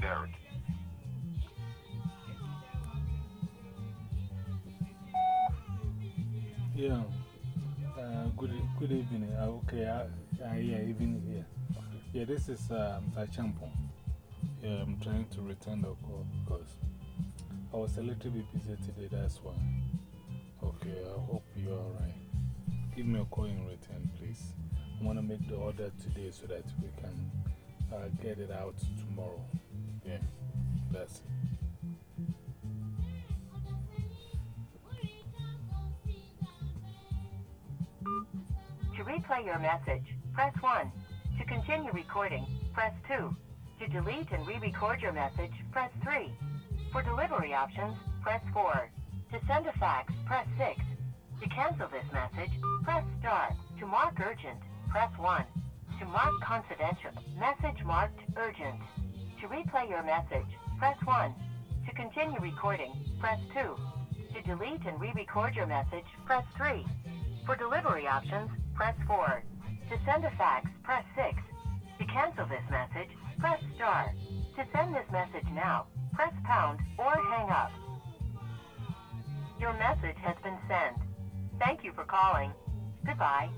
Derek. Yeah. Uh, good, good evening. Uh, okay, uh, uh, yeah, evening here. Yeah, this is um, Champon. Yeah, I'm trying to return the call because I was a little bit busy today, that's why. Okay, I hope you're alright. Give me a call in return, please. I want to make the order today so that we can uh, get it out tomorrow. To replay your message, press 1. To continue recording, press 2. To delete and re-record your message, press 3. For delivery options, press 4. To send a fax, press 6. To cancel this message, press star. To mark urgent, press 1. To mark confidential, message marked urgent. To replay your message, press 1. To continue recording, press 2. To delete and re-record your message, press 3. For delivery options, press 4. To send a fax, press 6. To cancel this message, press star. To send this message now, press pound or hang up. Your message has been sent. Thank you for calling. Goodbye.